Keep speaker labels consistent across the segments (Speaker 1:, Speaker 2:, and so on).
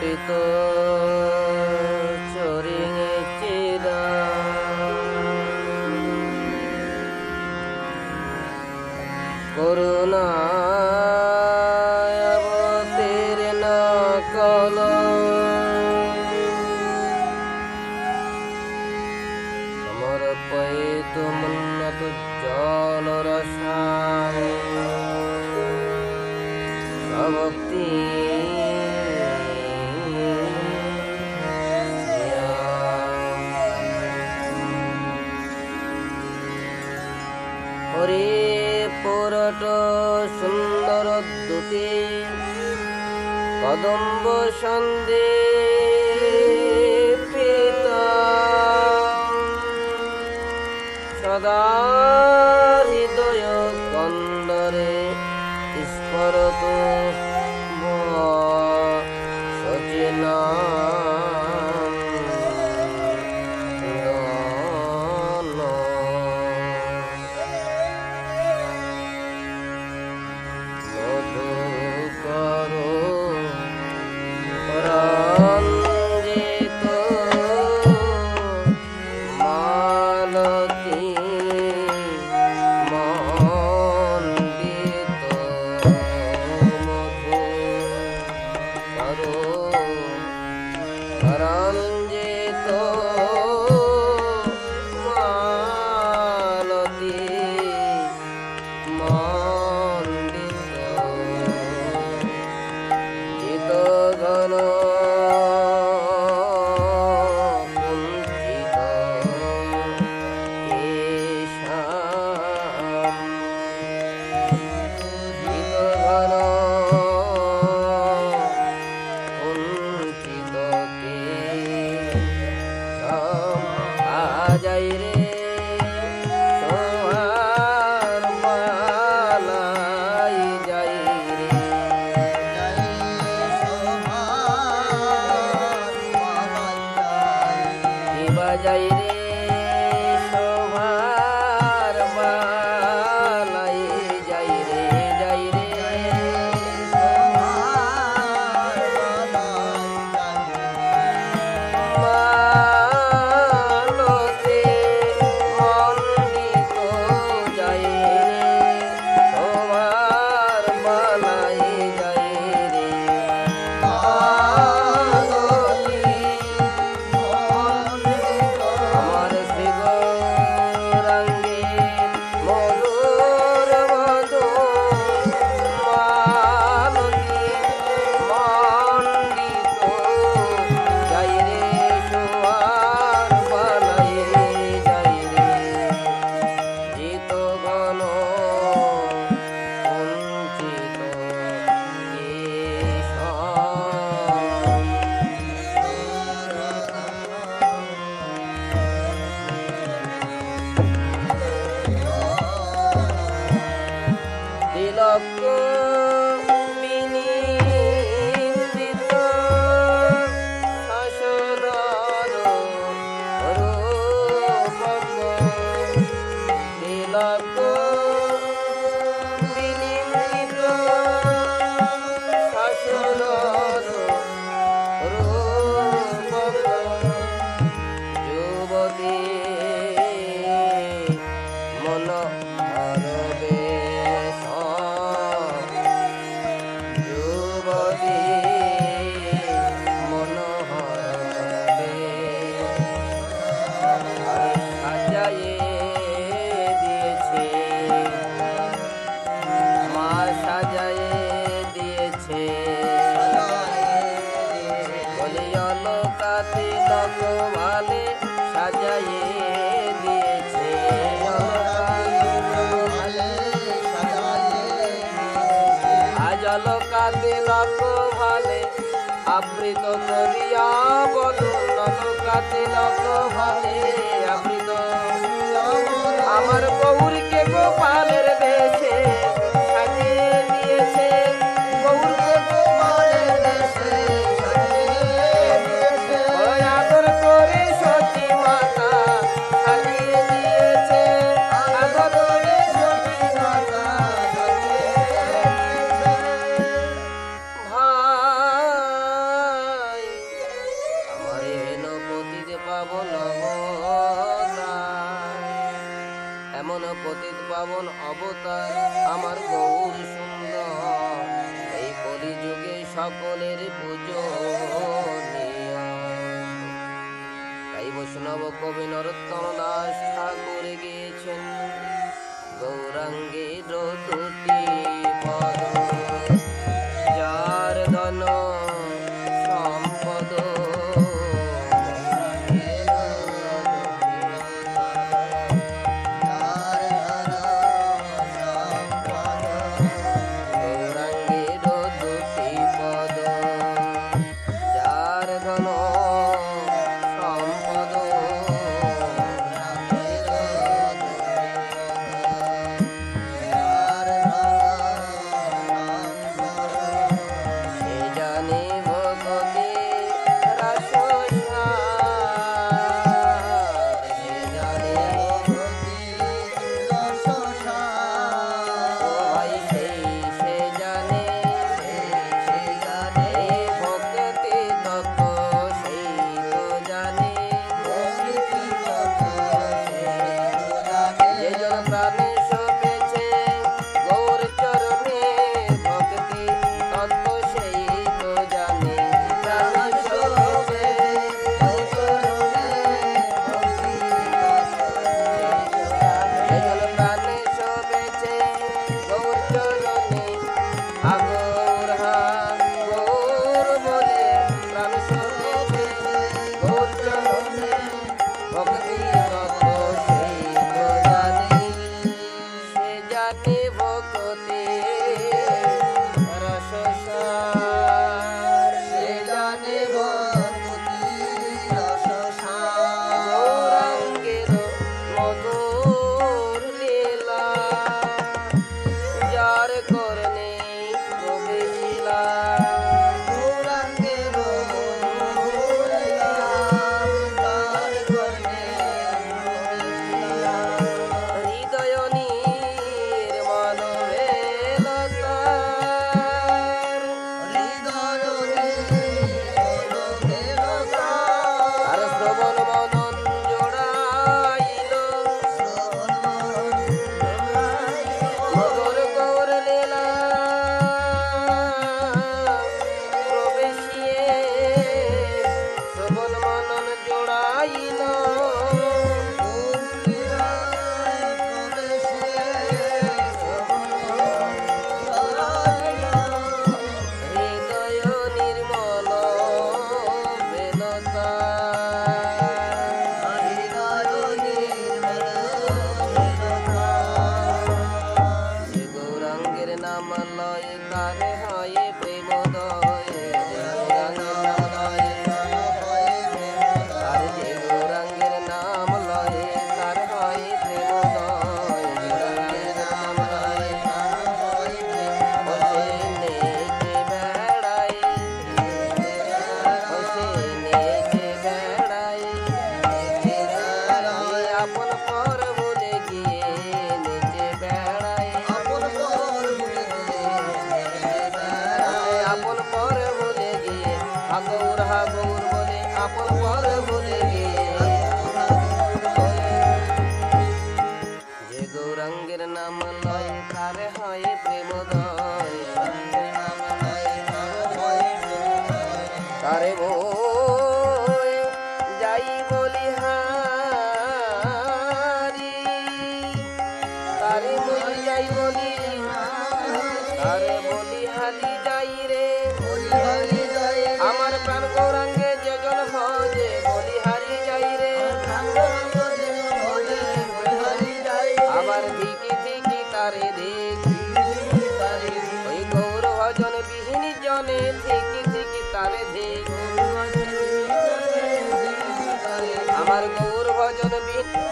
Speaker 1: पिता হরে পুরট সুন্দর দুটি কদম্ব সন্দে সাথে নকমালে সাজাইয়ে দিয়েছে। আজল কাতে আবৃত করিয়া বলুন ননকাতে নকমালে আবৃত আমার গৌরীকে গোপালের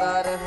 Speaker 1: तरह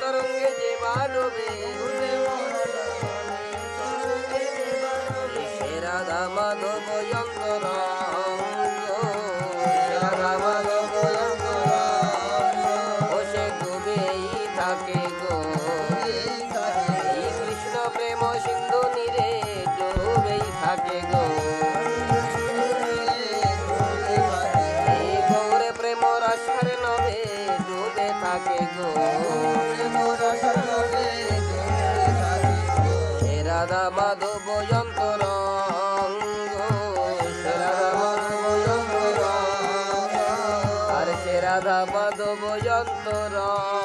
Speaker 1: তরঙ্গে যে মানবে মাধব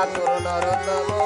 Speaker 1: ঠাকুর নরতম